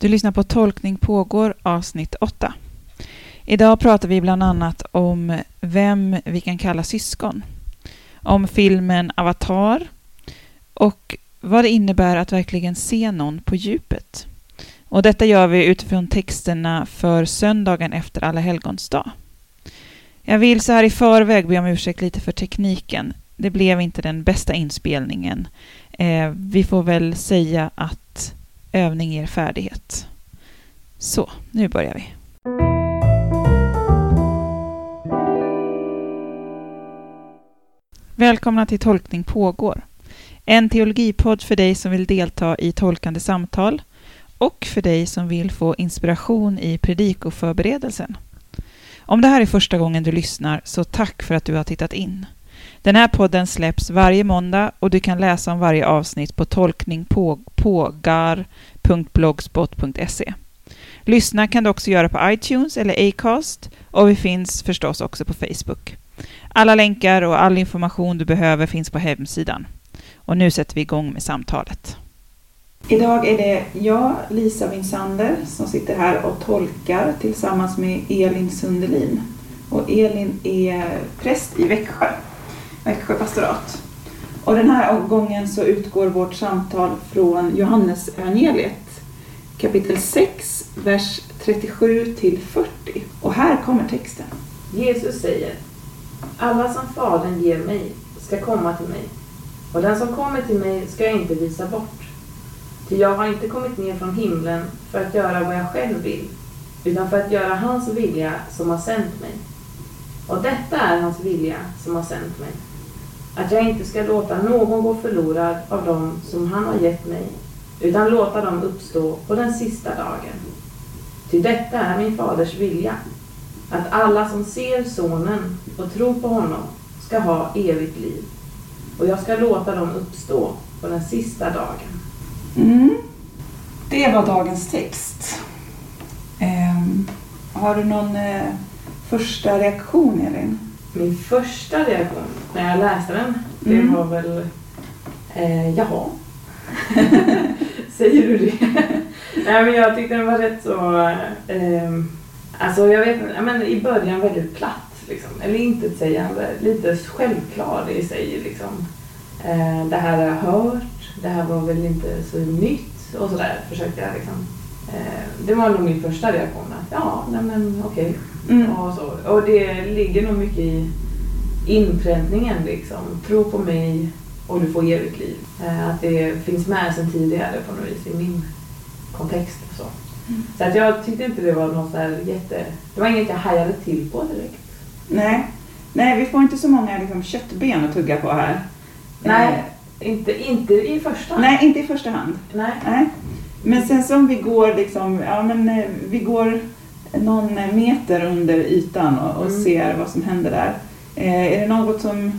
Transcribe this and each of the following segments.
Du lyssnar på Tolkning pågår avsnitt 8. Idag pratar vi bland annat om vem vi kan kalla syskon, om filmen Avatar och vad det innebär att verkligen se någon på djupet. Och detta gör vi utifrån texterna för söndagen efter Alla helgons dag. Jag vill så här i förväg be om ursäkt lite för tekniken. Det blev inte den bästa inspelningen. Eh, vi får väl säga att övning ger färdighet. Så, nu börjar vi. Välkomna till Tolkning pågår. En teologipodd för dig som vill delta i tolkande samtal och för dig som vill få inspiration i predikoförberedelsen. Om det här är första gången du lyssnar, så tack för att du har tittat in. Den här podden släpps varje måndag och du kan läsa om varje avsnitt på tolkningpågar.blogspot.se. Lyssna kan du också göra på iTunes eller Acast och vi finns förstås också på Facebook. Alla länkar och all information du behöver finns på hemsidan. Och nu sätter vi igång med samtalet. Idag är det jag, Lisa Winsander, som sitter här och tolkar tillsammans med Elin Sundelin. Och Elin är präst i Växjö, Växjö pastorat. Och den här gången så utgår vårt samtal från Johannes evangeliet kapitel 6, vers 37 till 40. Och här kommer texten. Jesus säger Alla som Fadern ger mig ska komma till mig och den som kommer till mig ska jag inte visa bort. Ty jag har inte kommit ner från himlen för att göra vad jag själv vill, utan för att göra hans vilja som har sänt mig. Och detta är hans vilja som har sänt mig. Att jag inte ska låta någon gå förlorad av dem som han har gett mig, utan låta dem uppstå på den sista dagen. Ty detta är min faders vilja, att alla som ser sonen och tror på honom ska ha evigt liv. Och jag ska låta dem uppstå på den sista dagen. Mm. Det var dagens text. Eh, har du någon eh, första reaktion, Elin? Min första reaktion när jag läste den, det Mm. var väl eh, jaha. Säger du det? Nej men jag tyckte den var rätt så, eh, alltså jag vet inte, men i början väldigt platt liksom. Eller inte sägande, lite självklar i sig liksom. Eh, det här har jag hört, det här var väl inte så nytt och sådär försökte jag liksom. Eh, det var nog min första reaktion att ja, nej men okej. Mm. Och, så. och det ligger nog mycket i inpräntningen liksom. Tro på mig och du får evigt liv. Eh, att det finns med sedan tidigare på något vis i min kontext. Och så. Mm. så att jag tyckte inte det var något här jätte... Det var inget jag hajade till på direkt. Nej. Nej, vi får inte så många liksom, köttben att tugga på här. Nej. Inte, inte i första Eh, nej, inte i första hand. Nej. Nej. Men sen som vi går liksom, ja men eh, vi går någon meter under ytan och, och Mm. ser vad som händer där. Eh, är det något som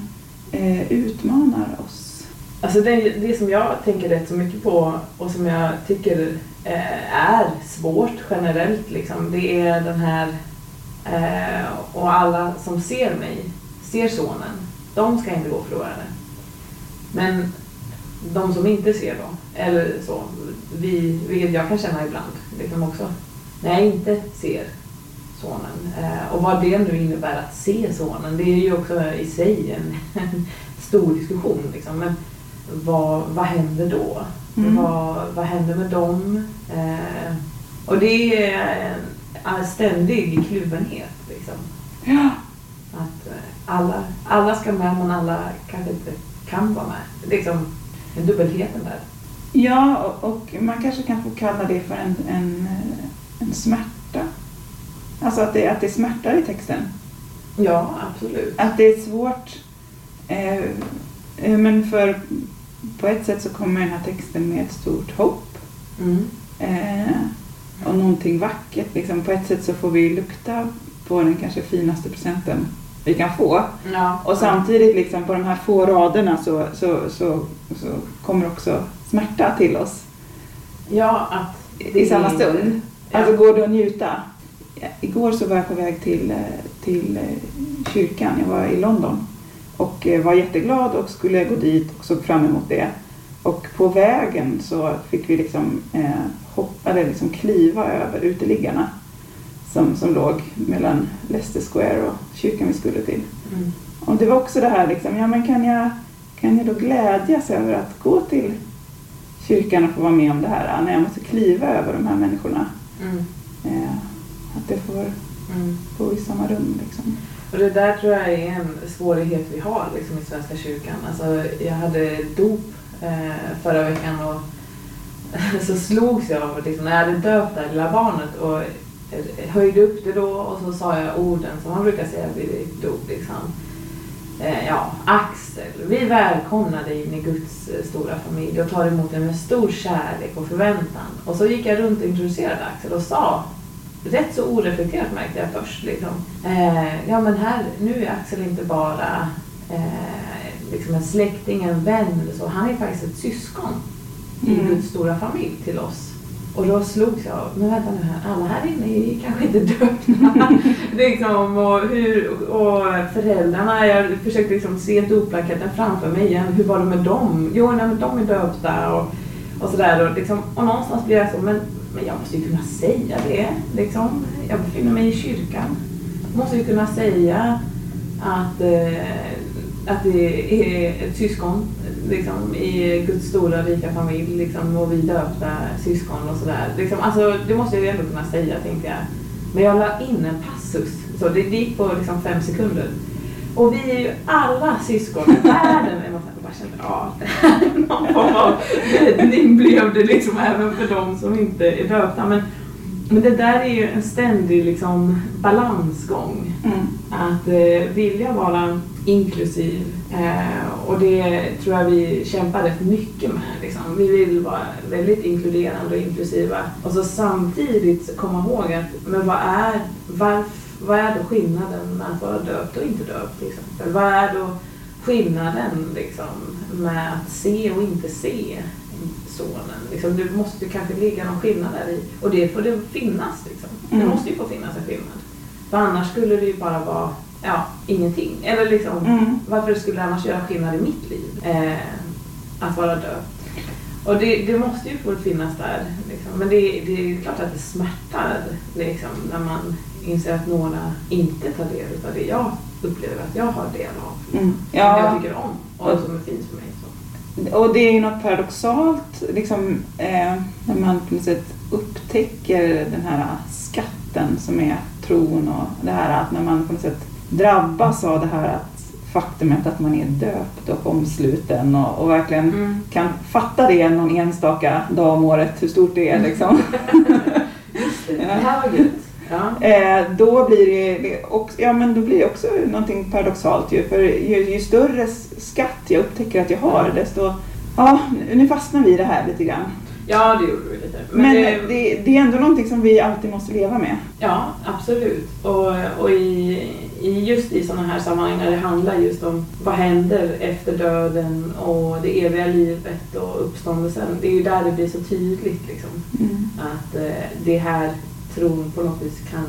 eh, utmanar oss? Alltså det, det som jag tänker rätt så mycket på och som jag tycker eh, är svårt generellt liksom, det är den här eh, och alla som ser mig, ser sonen, de ska inte gå förlorade. Men de som inte ser då, eller så, vi, vilket jag kan känna ibland liksom också, när jag inte ser sonen. Eh, och vad det nu innebär att se sonen, det är ju också i sig en, en stor diskussion. Liksom. Men vad, vad händer då? Mm. Vad, vad händer med dem? Eh, och det är en, ständig kluvenhet. Liksom. Ja. Att eh, alla, alla ska med men alla kanske inte kan vara med. Det är liksom en dubbelheten där. Ja, och, och man kanske kan få kalla det för en, en, en smärta. Alltså att det, att det smärtar i texten. Ja, absolut. Att det är svårt. Eh, eh, men för på ett sätt så kommer den här texten med ett stort hopp. Mm. Eh, och någonting vackert. Liksom. På ett sätt så får vi lukta på den kanske finaste presenten vi kan få. Ja. Och samtidigt liksom på de här få raderna så, så, så, så kommer också smärta till oss Ja, att i samma stund. Ja. Alltså går det att njuta? Igår så var jag på väg till, till eh, kyrkan. Jag var i London och eh, var jätteglad och skulle gå dit och såg fram emot det. och på vägen så fick vi liksom, eh, hoppa, eller liksom kliva över uteliggarna som, som låg mellan Leicester Square och kyrkan vi skulle till. Mm. Och det var också det här liksom, ja men kan jag, kan jag då glädjas över att gå till kyrkan och få vara med om det här när jag måste kliva över de här människorna. Mm. Eh, att jag får Mm. bo i samma rum liksom. Och det där tror jag är en svårighet vi har liksom, i Svenska kyrkan. Alltså, jag hade dop eh, förra veckan och så slogs jag av liksom, när jag hade döpt det här lilla barnet och höjde upp det då och så sa jag orden som man brukar säga vid dop. Liksom. Eh, ja, Axel, vi välkomnar dig in i Guds eh, stora familj och tar emot den med stor kärlek och förväntan. Och så gick jag runt och introducerade Axel och sa rätt så oreflekterat märkte jag först. Liksom. Eh, ja men här, nu är Axel inte bara eh, liksom en släkting, en vän eller så. Han är faktiskt ett syskon i Mm. Guds stora familj till oss. Och då slogs jag av, men vänta nu här, alla här inne är kanske inte döpta. liksom, och, hur, och föräldrarna, jag försökte liksom se dopblanketten framför mig igen. Hur var det med dem? Jo, nej, men de är döpta och, och sådär. Och, liksom, och någonstans blir jag så, men, men jag måste ju kunna säga det. Liksom. Jag befinner mig i kyrkan. Jag måste ju kunna säga att, eh, att det är ett syskon liksom, i Guds stora rika familj liksom, och vi döpta syskon och sådär. Liksom, alltså, det måste jag ju ändå kunna säga tänkte jag. Men jag la in en passus, så det gick på liksom, fem sekunder. Och vi är ju alla syskon i världen. Jag bara kände, ja, någon form av räddning blev det liksom även för de som inte är döpta. Men, men det där är ju en ständig liksom, balansgång. Mm. Att eh, vilja vara inklusiv eh, och det tror jag vi kämpar rätt mycket med. Liksom. Vi vill vara väldigt inkluderande och inklusiva och så samtidigt komma ihåg att men vad är, varf, vad är då skillnaden med att vara döpt och inte döpt till exempel? Vad är då skillnaden liksom, med att se och inte se sonen? Liksom, det måste kanske ligga någon skillnad där i och det får det finnas. Liksom. Det Mm. måste ju få finnas en skillnad. För annars skulle det ju bara vara ja, ingenting. Eller liksom, Mm. varför skulle det annars göra skillnad i mitt liv? Eh, att vara döpt. Och det, det måste ju få finnas där. Liksom. Men det, det är klart att det smärtar liksom, när man inser att några inte tar del av det jag upplever att jag har del av. Mm. Som jag Ja, tycker om och som är fint för mig. Så. och det är ju något paradoxalt liksom, eh, när man på något sätt upptäcker den här skatten som är tron och det här att när man på något sätt drabbas av det här att faktumet att man är döpt och omsluten och, och verkligen Mm. kan fatta det någon enstaka dag om året, hur stort det är liksom. Det, det här var gött. Ja. Eh, då blir det, det också, ja, men då blir det också någonting paradoxalt ju. För ju, ju större skatt jag upptäcker att jag har, desto... Ja, nu fastnar vi i det här lite grann. ja, det gjorde vi lite. Men, det, det är ändå någonting som vi alltid måste leva med. Ja, absolut. Och, och i just i sådana här sammanhang när det handlar just om vad händer efter döden och det eviga livet och uppståndelsen. Det är ju där det blir så tydligt liksom, Mm. att eh, det här tron på något vis kan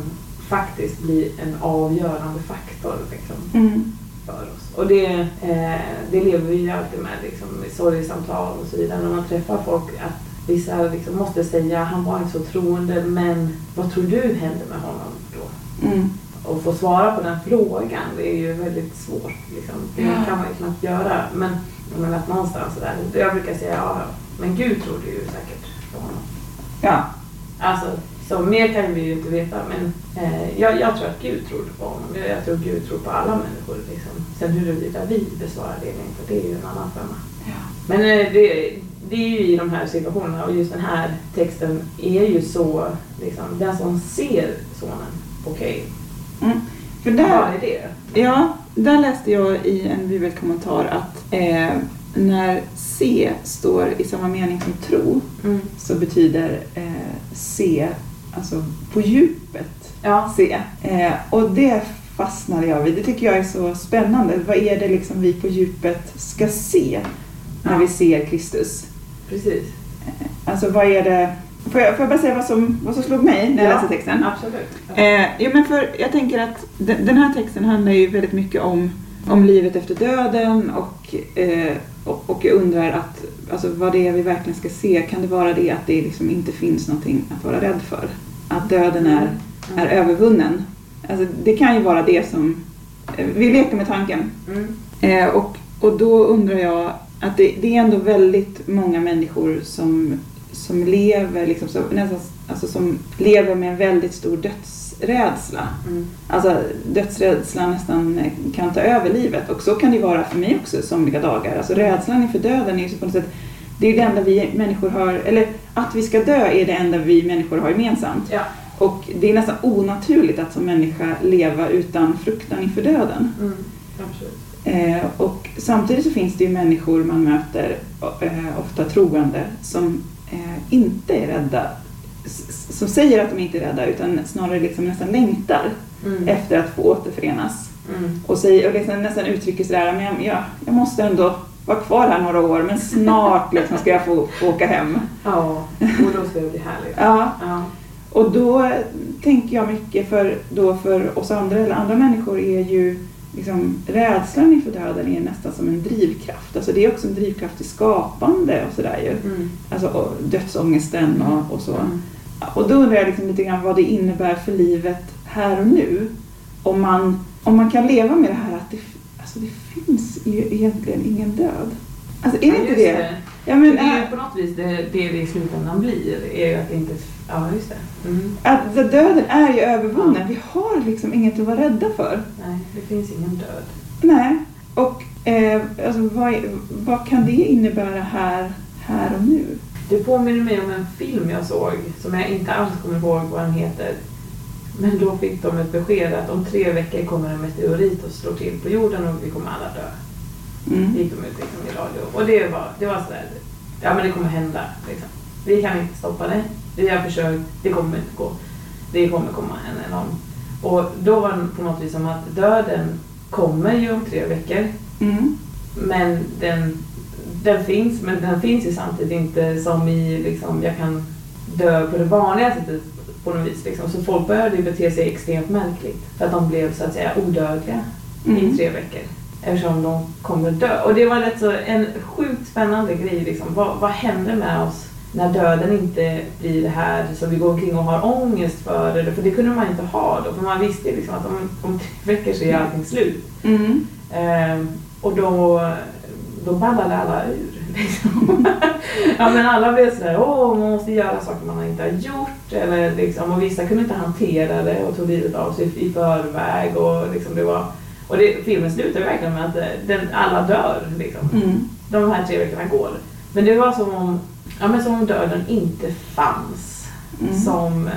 faktiskt bli en avgörande faktor liksom, Mm. för oss. Och det, eh, det lever vi ju alltid med liksom, i sorgesamtal och så vidare när man träffar folk. att Vissa liksom måste säga han var inte så troende men vad tror du hände med honom då? Mm. Och få svara på den frågan det är ju väldigt svårt. Liksom. Det Ja. kan man ju knappt göra. Men, men att någonstans där, jag brukar säga ja, men Gud trodde ju säkert på honom. Ja. Alltså, så mer kan vi ju inte veta men eh, jag, jag tror att Gud trodde på honom. Jag, jag tror Gud tror på alla människor. Liksom. Sen huruvida vi besvarar det eller inte, det är ju en annan femma. Ja. Men eh, det, det är ju i de här situationerna och just den här texten är ju så, liksom, den som ser sonen, okej, Mm. För vad där, är det? ja, där läste jag i en bibelkommentar att eh, när se står i samma mening som tro Mm. så betyder eh, se, alltså på djupet Ja, se. Eh, och det fastnade jag vid. Det tycker jag är så spännande. Vad är det liksom vi på djupet ska se när Ja. vi ser Kristus? precis. Alltså vad är det... Får jag, får jag bara säga vad som, vad som slog mig när jag Ja. läste texten? Absolut. Eh, jo, men för jag tänker att den, den här texten handlar ju väldigt mycket om, om livet efter döden och eh, och, och jag undrar att, alltså, vad det är vi verkligen ska se. Kan det vara det att det liksom inte finns någonting att vara rädd för? Att döden är, är övervunnen. Alltså, det kan ju vara det som... eh, Vi leker med tanken. Mm. Eh, och, och då undrar jag att det, det är ändå väldigt många människor som, som lever liksom, så, nästan, alltså, som lever med en väldigt stor dödsrädsla. Mm. Alltså dödsrädslan nästan kan ta över livet och så kan det vara för mig också somliga dagar. Alltså rädslan inför döden är ju på något sätt, det är det enda vi människor har, eller att vi ska dö är det enda vi människor har gemensamt. Ja. Och det är nästan onaturligt att som människa leva utan fruktan inför döden. Mm. Eh, och samtidigt så finns det ju människor man möter, eh, ofta troende, som inte är rädda. Som säger att de inte är rädda utan snarare liksom nästan längtar Mm. efter att få återförenas. Mm. Och, säger, och liksom nästan uttrycker sådär, men jag, jag, jag måste ändå vara kvar här några år men snart liksom ska jag få, få åka hem. Ja, och då ska det bli härligt. Ja, Ja. och då tänker jag mycket för, då för oss andra eller andra människor är ju liksom, rädslan inför döden är nästan som en drivkraft. Alltså det är också en drivkraft till skapande och sådär ju. Mm. Alltså och dödsångesten och, och så. Mm. Och då undrar jag liksom lite grann vad det innebär för livet här och nu. Om man, om man kan leva med det här att det, alltså det finns ju egentligen ingen död. Alltså är det Ja, inte just det? Ja, men, det är ju på något vis det, det det i slutändan blir. Är ju att det inte... Ja, just det. Mm. att döden är ju övervunnen. Vi har liksom inget att vara rädda för. Nej, det finns ingen död. Nej. Och eh, alltså, vad, vad kan det innebära här, här och nu? Det påminner mig om en film jag såg som jag inte alls kommer ihåg vad den heter. Men då fick de ett besked att om tre veckor kommer en meteorit och slår till på jorden och vi kommer alla dö. Mm. gick de ut liksom i radio. Och det var, det var sådär, ja men det kommer hända. Liksom. Vi kan inte stoppa det. Vi har försökt, det kommer inte gå. Det kommer komma en enorm. Och då var det på något vis som att döden kommer ju om tre veckor. Mm. Men den, den finns, men den finns ju samtidigt inte som i liksom, jag kan dö på det vanliga sättet på något vis. Liksom. Så folk började ju bete sig extremt märkligt. För att de blev så att säga odödliga i Mm. tre veckor. Eftersom de kommer dö. Och det var rätt så en sjukt spännande grej. Liksom. Vad, vad händer med oss när döden inte blir det här som vi går omkring och har ångest för? Eller, för det kunde man inte ha då. För man visste ju liksom att om, om tre veckor så är allting slut. Mm. Ehm, och då, då ballade alla ur. Liksom. ja, men alla blev sådär, åh, man måste göra saker man inte har gjort. Eller, liksom, och vissa kunde inte hantera det och tog livet av sig i förväg. Och, liksom, det var, och det, filmen slutar verkligen med att eh, den, alla dör. Liksom. Mm. De här tre veckorna går. Men det var som om, ja, men som om döden inte fanns Mm. som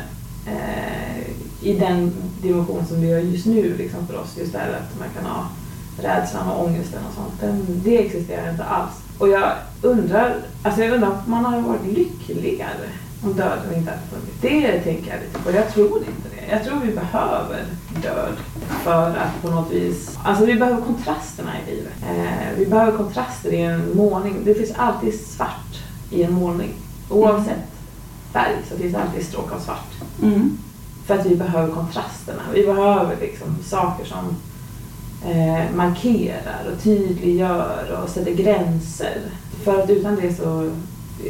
eh, i den dimension som vi gör just nu liksom för oss. Just det här att man kan ha rädslan och ångesten och sånt. Den, det existerar inte alls. Och jag undrar, alltså jag undrar om man hade varit lyckligare om döden inte hade funnits. Det tänker jag lite på. Jag tror inte det. Jag tror vi behöver död för att på något vis... Alltså vi behöver kontrasterna i livet. Eh, vi behöver kontraster i en målning. Det finns alltid svart i en målning. Oavsett färg så finns det alltid stråk av svart. Mm. För att vi behöver kontrasterna. Vi behöver liksom saker som eh, markerar och tydliggör och sätter gränser. För att utan det så...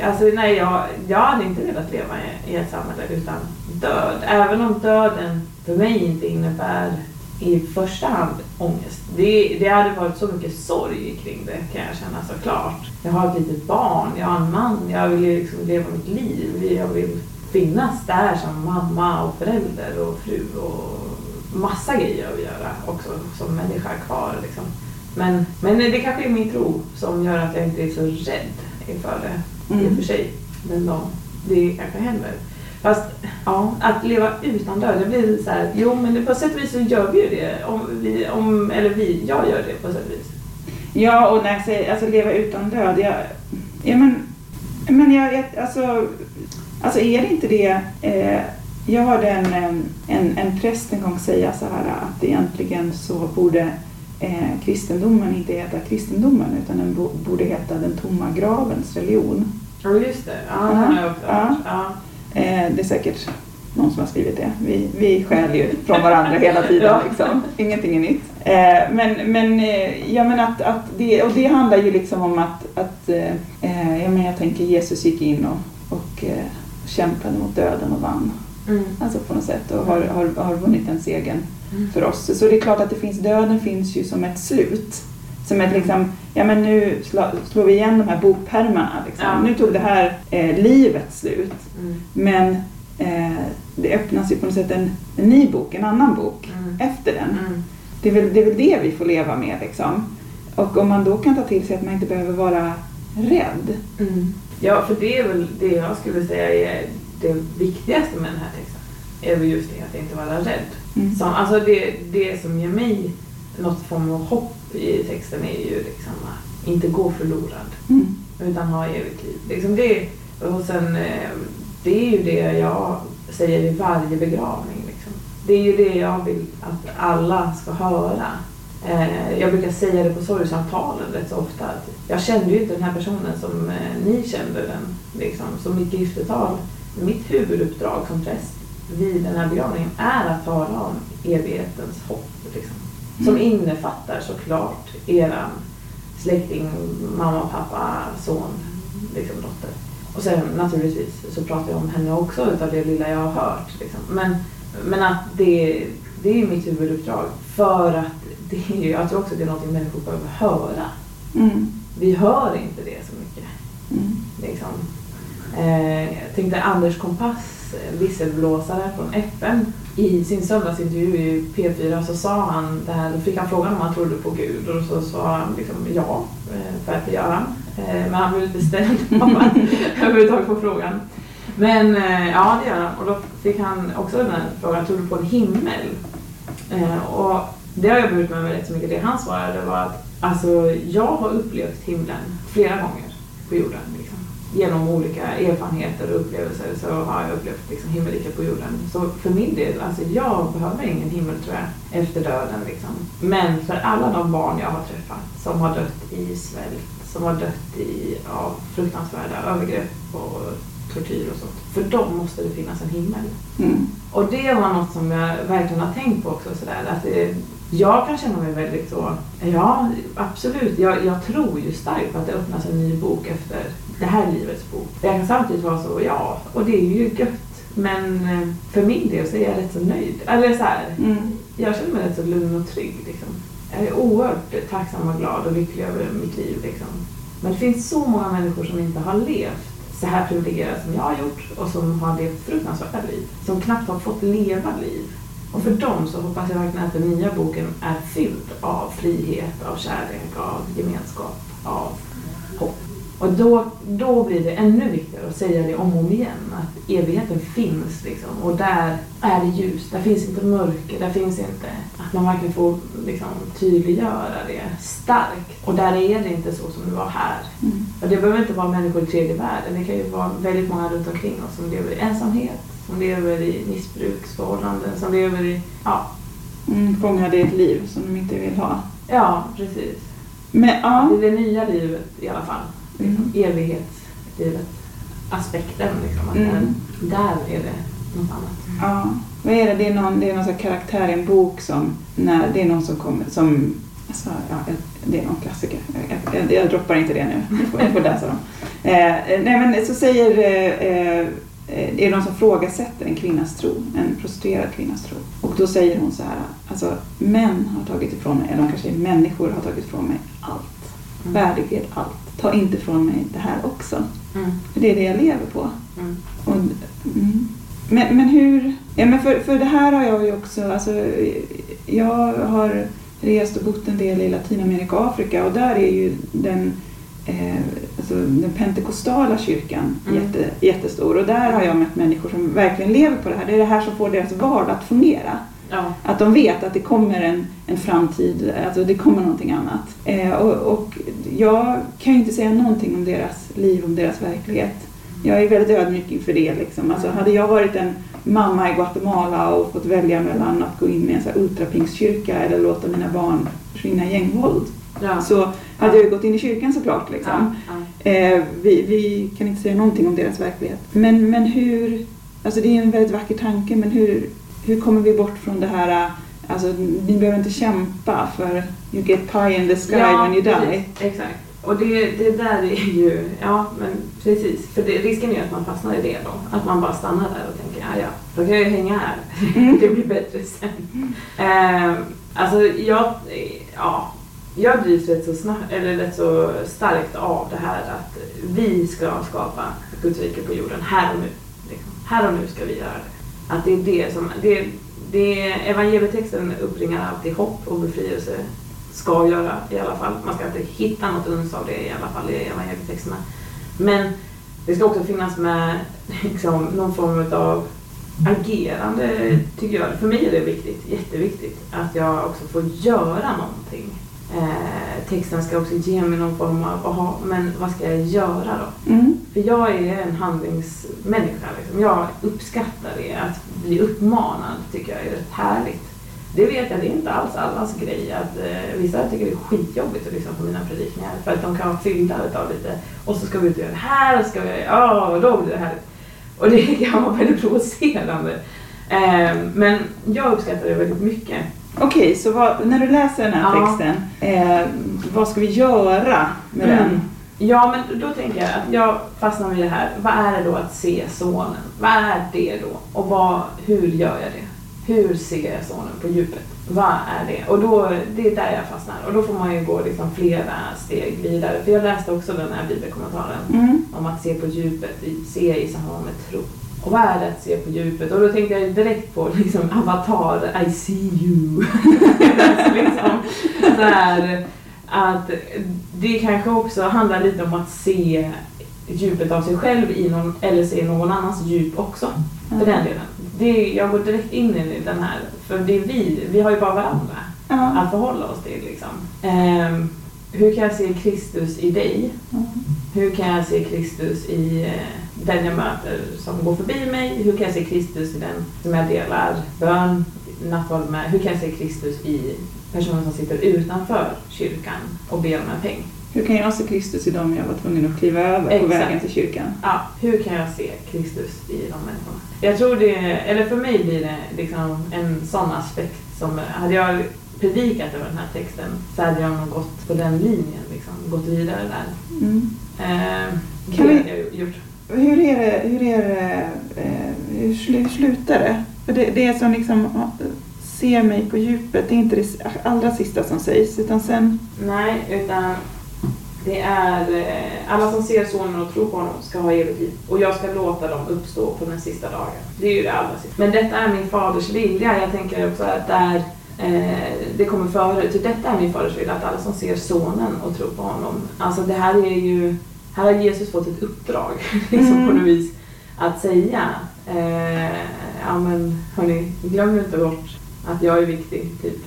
Alltså nej, jag, jag hade inte velat leva i, ett samhälle utan död. Även om döden för mig inte innebär i första hand ångest. Det, det hade varit så mycket sorg kring det kan jag känna såklart. Jag har ett litet barn, jag har en man, jag vill ju liksom leva mitt liv. Jag vill finnas där som mamma och förälder och fru och massa grejer att göra också som människa kvar. Liksom. Men, men det kanske är min tro som gör att jag inte är så rädd inför det i och Mm. för sig. Men då, det kanske händer. Fast ja, att leva utan död, det blir så här, jo men på sätt och vis så gör vi ju det. Om vi, om, eller vi, jag gör det på sätt och vis. Ja, och när jag säger alltså, leva utan död, jag, ja, men, men jag, jag, alltså, alltså är det inte det, eh, jag hörde en, en, en präst en gång säga så här att egentligen så borde eh, kristendomen inte heta kristendomen utan den bo, borde heta den tomma gravens religion. Ja just det, ja, den har jag också Ja. Ja. Eh, det är säkert någon som har skrivit det. Vi, vi stjäl ju från varandra hela tiden. Ja. Liksom. Ingenting är nytt. Eh, men men eh, jag menar att, att det, och det handlar ju liksom om att, att eh, eh, jag, menar, jag tänker Jesus gick in och, och eh, kämpade mot döden och vann. Mm. Alltså på något sätt och har, har, har vunnit den segern Mm. för oss. Så det är klart att det finns, döden finns ju som ett slut. Som ett liksom, ja men nu slå, slår vi igen de här bokpärmarna. Liksom. Ja. Nu tog det här eh, livet slut. Mm. Men eh, det öppnas ju på något sätt en, en ny bok, en annan bok Mm. efter den. Mm. Det är, väl, det är väl det vi får leva med liksom. Och om man då kan ta till sig att man inte behöver vara rädd. Mm. Ja, för det är väl det jag skulle säga är det viktigaste med den här texten. Är väl just det att inte vara rädd. Mm. Som, alltså det, det som ger mig något form av hopp i texten är ju liksom att inte gå förlorad Mm. utan ha evigt liv. Liksom det, och sen, eh, det är ju det jag säger i varje begravning. Liksom. Det är ju det jag vill att alla ska höra. Eh, jag brukar säga det på sorgsamtalen rätt så ofta. Att jag kände ju inte den här personen som eh, ni kände den. Liksom. Så mitt giftertal, mitt huvuduppdrag som präst vid den här begravningen är att tala om evighetens hopp. Liksom. Som innefattar såklart eran släkting, mamma, pappa, son, liksom dotter. Och sen naturligtvis så pratar jag om henne också utav det lilla jag har hört. Liksom. Men, men att det, det är mitt huvuduppdrag. För att det är, ju- jag tror också att det är något människor behöver höra. Mm. Vi hör inte det så mycket. Mm. Liksom. Eh, jag tänkte Anders Kompass, eh, visselblåsare från FN, i sin söndagsintervju i P4 så sa han det här, då fick han frågan om han trodde på Gud och så sa han liksom ja, eh, för att det gör han. Men han blev lite ställd att överhuvudtaget få frågan. Men ja, det gör han. Och då fick han också den här frågan, tror du på en himmel? Och det har jag burit med mig rätt så mycket. Det han svarade var att alltså, jag har upplevt himlen flera gånger på jorden. Genom olika erfarenheter och upplevelser så har jag upplevt liksom, himmelriket på jorden. Så för min del, alltså, jag behöver ingen himmel tror jag, efter döden. Liksom. Men för alla de barn jag har träffat som har dött i svält, som har dött i ja, fruktansvärda övergrepp och tortyr och sånt. För dem måste det finnas en himmel. Mm. Och det var något som jag verkligen har tänkt på också. Sådär, att det, jag kan känna mig väldigt så, ja absolut, jag, jag tror ju starkt på att det öppnas en ny bok efter det här livets bok. Det kan samtidigt vara så, ja, och det är ju gött. Men eh, för min del så är jag rätt så nöjd. Eller så här, Mm. jag känner mig rätt så lugn och trygg. Liksom. Jag är oerhört tacksam och glad och lycklig över mitt liv. Liksom. Men det finns så många människor som inte har levt så här privilegierat som jag har gjort och som har levt fruktansvärda liv. Som knappt har fått leva liv. Och för dem så hoppas jag verkligen att den nya boken är fylld av frihet, av kärlek, av gemenskap, av hopp. Och då, då blir det ännu viktigare att säga det om och om igen, att evigheten finns liksom. Och där är det ljus, där finns inte mörker, där finns inte att man verkligen får liksom, tydliggöra det starkt. Och där är det inte så som det var här. Mm. Och det behöver inte vara människor i tredje världen, det kan ju vara väldigt många runt omkring oss som lever i ensamhet, som lever i missbruksförhållanden, som lever i, ja, Mm. Fångade i ett liv som de inte vill ha. ja precis. Men ja. Det är det nya livet i alla fall. Liksom, Mm. Evighetslivet. Aspekten liksom. Att Mm. där, är det något annat. Ja, vad är det? Det är någon, det är någon sån karaktär i en bok som, när det är någon som kommer, som, alltså, ja, det är någon klassiker. Jag, jag, jag droppar inte det nu, jag får, jag får läsa dem. Eh, nej men så säger, eh, eh, är det någon som frågasätter en kvinnas tro, en prostituerad kvinnas tro. Och då säger hon så här, alltså män har tagit ifrån mig, eller de kanske är människor har tagit ifrån mig allt. Mm. Värdighet, allt. Ta inte ifrån mig det här också. Mm. För det är det jag lever på. Mm. Och, mm. men, men hur... Ja, men för, för det här har jag ju också... Alltså, jag har rest och bott en del i Latinamerika och Afrika och där är ju den, eh, alltså, den pentekostala kyrkan Mm. jätte, jättestor. Och där har jag mött människor som verkligen lever på det här. Det är det här som får deras vardag att fungera. Ja. Att de vet att det kommer en, en framtid, alltså det kommer någonting annat. Eh, och, och jag kan ju inte säga någonting om deras liv, om deras verklighet. Jag är väldigt ödmjuk inför det. Liksom. Alltså, hade jag varit en mamma i Guatemala och fått välja mellan att gå in i en så här ultrapingstkyrka eller låta mina barn försvinna i gängvåld Ja. så hade jag gått in i kyrkan såklart. Liksom. Ja. Eh, vi, vi kan inte säga någonting om deras verklighet. Men, men hur, alltså det är en väldigt vacker tanke, men hur, hur kommer vi bort från det här Alltså, ni behöver inte kämpa för you get pie in the sky when you die. precis. Exakt. Och det, det där är ju, ja men precis. För det, risken är ju att man fastnar i det då. Att man bara stannar där och tänker, ja ja, då kan jag ju hänga här. det blir bättre sen. Eh, alltså jag, ja, jag drivs rätt så, snabbt, eller rätt så starkt av det här att vi ska skapa Guds rike på jorden här och nu. Liksom. Här och nu ska vi göra det. Att det är det som, det, det, evangelietexten uppringar alltid hopp och befrielse ska göra i alla fall. Man ska inte hitta något uns av det i alla fall i evangelietexterna. Men det ska också finnas med liksom, någon form av agerande, tycker jag. För mig är det viktigt, jätteviktigt, att jag också får göra någonting. Eh, texten ska också ge mig någon form av, aha, men vad ska jag göra då? Mm. För jag är en handlingsmänniska. Liksom. Jag uppskattar det. Att bli uppmanad tycker jag är rätt härligt. Det vet jag, det är inte alls allas grej. Att, eh, vissa tycker det är skitjobbigt att lyssna på mina predikningar. För att de kan vara fyllda av lite, och så ska vi ut och göra det här, och, ska vi, ja, och då blir det härligt. Och det kan vara väldigt provocerande. Eh, men jag uppskattar det väldigt mycket. Okej, så vad, när du läser den här Ja. texten, eh, vad ska vi göra med Mm. den? Ja, men då tänker jag att jag fastnar vid det här. Vad är det då att se sonen? Vad är det då? Och vad, hur gör jag det? Hur ser jag sonen på djupet? Vad är det? Och då, det är där jag fastnar. Och då får man ju gå liksom flera steg vidare. För jag läste också den här bibelkommentaren Mm. om att se på djupet, se i samband med tro. Och vad är det att se på djupet? Och då tänkte jag direkt på liksom Avatar, I see you. liksom, så här, att det kanske också handlar lite om att se djupet av sig själv i någon, eller se någon annans djup också. För den delen. Det, jag går direkt in i den här, för det är vi, vi har ju bara varandra Ja. att förhålla oss till. Liksom. Ehm, hur kan jag se Kristus i dig? Mm. Hur kan jag se Kristus i eh, den jag möter som går förbi mig? Hur kan jag se Kristus i den som jag delar bön, nattvard med? Hur kan jag se Kristus i personen som sitter utanför kyrkan och ber om en peng? Hur kan jag se Kristus i dem jag var tvungen att kliva över på Exakt. vägen till kyrkan? Ja, hur kan jag se Kristus i de människorna? Jag tror det, eller för mig blir det liksom en sån aspekt som, hade jag predikat över den här texten så hade jag nog gått på den linjen, liksom, gått vidare där. Mm. Eh, Kan det vi- hade jag gjort. Hur är det, hur är det, eh, hur, slutar det? För det? Det är som liksom, se ser mig på djupet, det är inte det allra sista som sägs, utan sen, Nej, utan det är eh, alla som ser sonen och tror på honom ska ha evigt liv och jag ska låta dem uppstå på den sista dagen. Det är ju det allra sista. Men detta är min faders vilja. Jag tänker också att där eh, det kommer före, typ detta är min faders vilja, att alla som ser sonen och tror på honom. Alltså det här är ju, här har Jesus fått ett uppdrag liksom Mm. på något vis att säga eh, ja men hörni, glöm inte bort att jag är viktig, typ.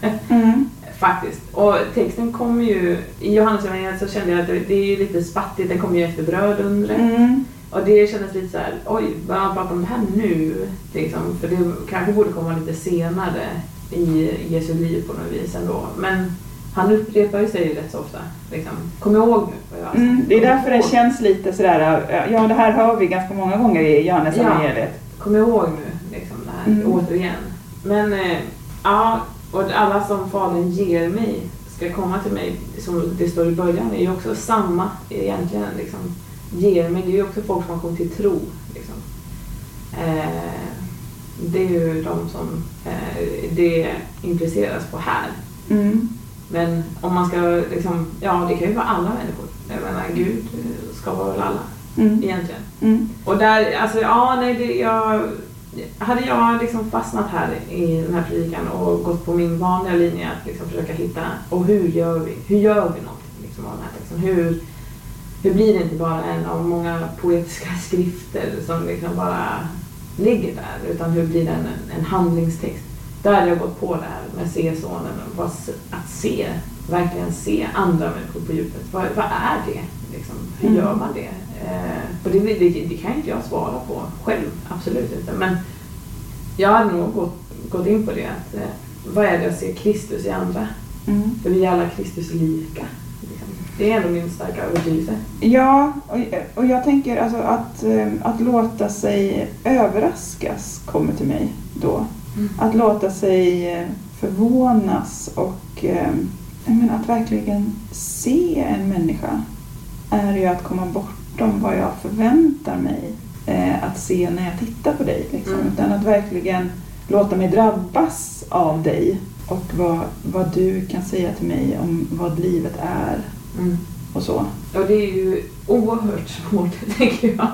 mm. Faktiskt. Och texten kommer ju, i Johannesevangeliet så kände jag att det, det är lite spattigt, den kommer ju efter brödundret. Mm. Och det kändes lite så här, oj, börjar man prata om det här nu? Liksom, för det kanske borde komma lite senare i Jesu liv på något vis ändå. Men han upprepar ju sig rätt så ofta. Liksom. Kom ihåg nu vad jag har. Mm. Det är därför det känns lite sådär, äh, ja det här hör vi ganska många gånger i Johannes Ja. evangeliet. Kom ihåg nu liksom det här Mm. återigen. Men eh, ja, och alla som Fadern ger mig ska komma till mig, som det står i början, är ju också samma egentligen. Liksom, ger mig, det är ju också folk som har kommit till tro. Liksom. Eh, det är ju de som eh, det impliceras på här. Mm. Men om man ska, liksom, ja det kan ju vara alla människor. Jag menar, Gud eh, skapar väl alla Mm. egentligen. Mm. Och där, alltså ja, nej, det, jag, hade jag liksom fastnat här i den här predikan och gått på min vanliga linje att liksom försöka hitta, och hur gör vi? Hur gör vi någonting liksom, av den här texten? Hur, hur blir det inte bara en av många poetiska skrifter som liksom bara ligger där, utan hur blir det en, en handlingstext? Där hade jag gått på det här med se sonen, och bara se- att se, verkligen se andra människor på djupet. Vad, vad är det? Liksom? Hur Mm. gör man det? Eh, det, det, det kan inte jag svara på själv, absolut inte. Men jag hade nog gått, gått in på det, att eh, vad är det att se Kristus i andra? Mm. För vi är alla Kristus lika. Liksom. Det är ändå min starka övertygelse. Ja, och, och jag tänker alltså att, eh, att låta sig överraskas kommer till mig då. Mm. Att låta sig eh, förvånas och eh, menar, att verkligen se en människa är ju att komma bortom vad jag förväntar mig eh, att se när jag tittar på dig. Liksom. Mm. Utan att verkligen låta mig drabbas av dig och vad, vad du kan säga till mig om vad livet är Mm. och så. Och det är ju oerhört svårt, tänker jag.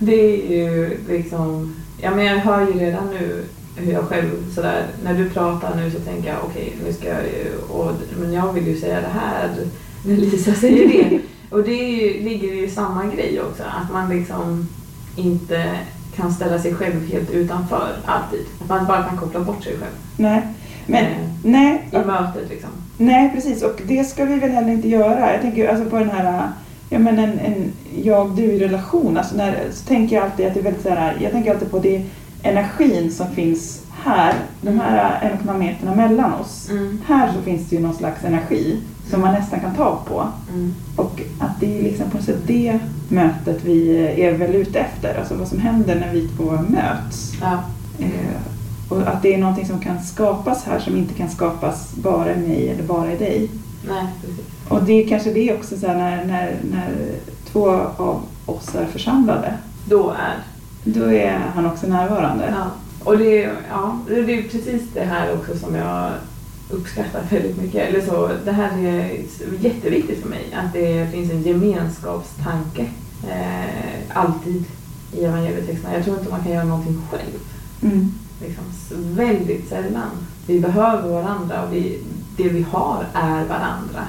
Det är ju liksom... Ja, men jag hör ju redan nu hur jag själv sådär, när du pratar nu så tänker jag okej, nu ska jag ju, och, men jag vill ju säga det här när Lisa säger det. Och det ju, ligger ju i samma grej också, att man liksom inte kan ställa sig själv helt utanför alltid. Att man bara kan koppla bort sig själv Nej, men Eh, nej, i mötet liksom. nej precis och det ska vi väl heller inte göra. Jag tänker alltså på den här Ja men en, en jag-du i relation, alltså när, så tänker jag alltid att det är väldigt så här, jag tänker alltid på det energin som finns här, de här en och en halv meterna mellan oss. Mm. Här så finns det ju någon slags energi som man nästan kan ta på. Mm. Och att det är liksom på något sätt det mötet vi är väl ute efter. Alltså vad som händer när vi två möts. Ja. Eh, och att det är någonting som kan skapas här som inte kan skapas bara i mig eller bara i dig. Nej, precis. Och det är kanske det också så här, när, när, när två av oss är församlade. Då är Då är han också närvarande. Ja, och det, är- ja, det är precis det här också som jag uppskattar väldigt mycket. Eller så, det här är jätteviktigt för mig, att det finns en gemenskapstanke eh, alltid i evangelietexterna. Jag tror inte man kan göra någonting själv. Mm. Liksom, väldigt sällan. Vi behöver varandra och vi, det vi har är varandra.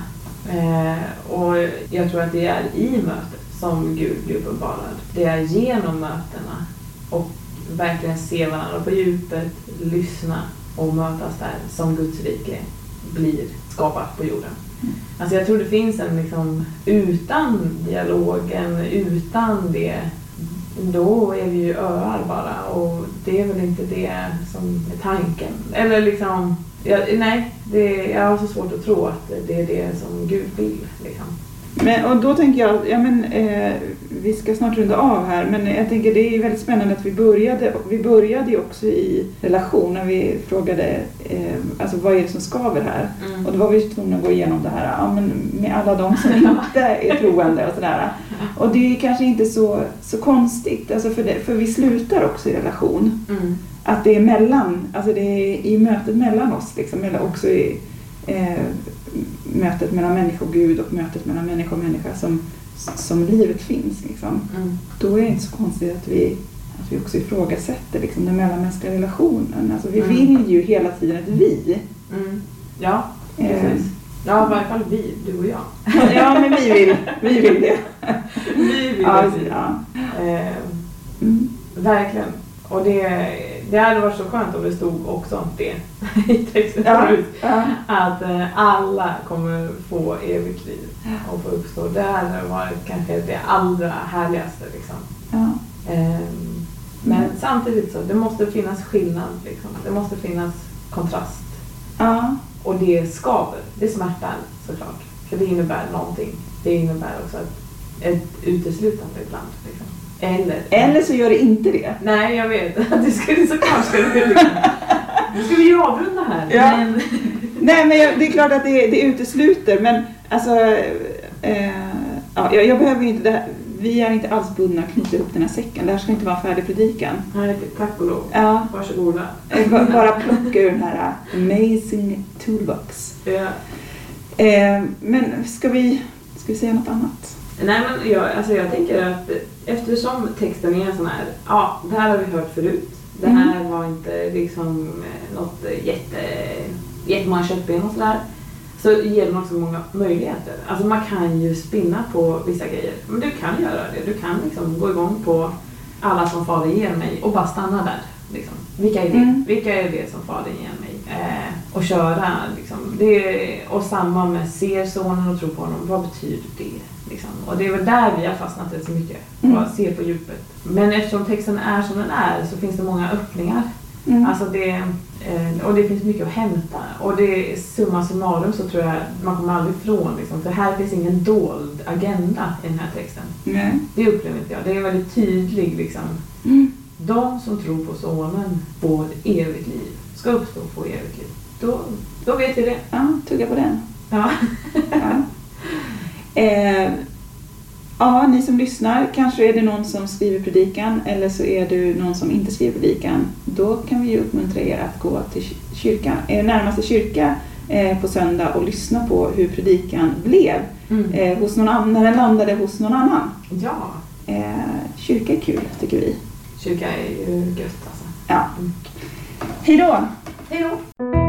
Eh, och jag tror att det är i mötet som Gud blir uppenbarad. Det är genom mötena och verkligen se varandra på djupet, lyssna och mötas där som Guds rike blir skapat på jorden. Mm. Alltså jag tror det finns en liksom, utan dialogen, utan det, då är vi ju öar bara och det är väl inte det som är tanken. Eller liksom, jag, nej, det, jag har så svårt att tro att det är det som Gud vill. Liksom. Men, och då tänker jag, ja men eh, vi ska snart runda av här, men jag tänker det är väldigt spännande att vi började, vi började ju också i relation när vi frågade eh, alltså vad är det som skaver här? Och då var vi tvungna att gå igenom det här ja, men med alla de som inte är troende och sådär. Och det är kanske inte så, så konstigt, alltså för, det, för vi slutar också i relation. Mm. Att det är mellan, alltså det är i mötet mellan oss, liksom, eller också i eh, mötet mellan människa och Gud och mötet mellan människa och människa som, som livet finns. Liksom. Mm. Då är det inte så konstigt att vi, att vi också ifrågasätter liksom, den mellanmänskliga relationen. Alltså, vi Mm. vill ju hela tiden ett vi. Mm. Ja, Eh, precis. Ja, i varje fall vi, du och jag. ja, men vi vill, vi vill det. Vi vill det. ja. Eh, Mm. verkligen. Och det, det hade varit så skönt om det stod också det i texten Ja, förut. ja. Att eh, alla kommer få evigt liv och få uppstå. Det hade varit kanske det allra härligaste. Liksom. ja. Ehm, men samtidigt så, det måste finnas skillnad. Liksom. Det måste finnas kontrast. ja. Och det skaver, det smärtar såklart. För det innebär någonting. Det innebär också ett, ett uteslutande ibland. Liksom. Eller, Eller så gör det inte det. Nej, jag vet. Det skulle såklart ska det liksom. Nu ska vi ju avrunda här. Ja. Men, Nej, men jag, det är klart att det, det utesluter, men alltså... Eh, ja, jag, jag behöver ju inte det här, Vi är inte alls bundna att knyta ihop den här säcken. Det här ska inte vara en färdig predikan. nej, tack och lov. Ja, Varsågoda. eh, ba- bara plocka ur den här amazing toolbox. Ja. Eh, men ska vi, ska vi säga något annat? Nej, men jag, alltså jag tänker att eftersom texten är en sån här, ja, det här har vi hört förut. Det här var inte liksom eh, något jätte, jättemånga köttben och sådär. Så ger den också många möjligheter. Alltså man kan ju spinna på vissa grejer. Men du kan göra det. Du kan liksom gå igång på alla som Fadern ger mig och bara stanna där. Liksom. Vilka är det? Mm. Vilka är det som Fadern ger mig? Eh, och köra liksom. Det, och samma med ser sonen och tror på honom. Vad betyder det? Liksom. Och det är väl där vi har fastnat rätt så mycket. Mm. Bara se på djupet. Men eftersom texten är som den är så finns det många öppningar. Mm. Alltså det, eh, och det finns mycket att hämta. Och det är summa summarum så tror jag man kommer aldrig ifrån. Liksom, för här finns ingen dold agenda i den här texten. Nej. Det upplever inte jag. Det är väldigt tydlig liksom, Mm. de som tror på Sonen får evigt liv, ska uppstå och få evigt liv. Då, då vet vi det. Ja, tugga på den. Ja. Ja. Eh, ja, ni som lyssnar, kanske är det någon som skriver predikan eller så är det någon som inte skriver predikan. Då kan vi ju uppmuntra er att gå till kyr- kyrkan, er närmaste kyrka eh, på söndag och lyssna på hur predikan blev Mm. eh, hos någon annan, när den landade hos någon annan. Ja, Eh, kyrka är kul, tycker vi. kyrka är ju gött alltså. Ja. Mm. Hej då! Hej då!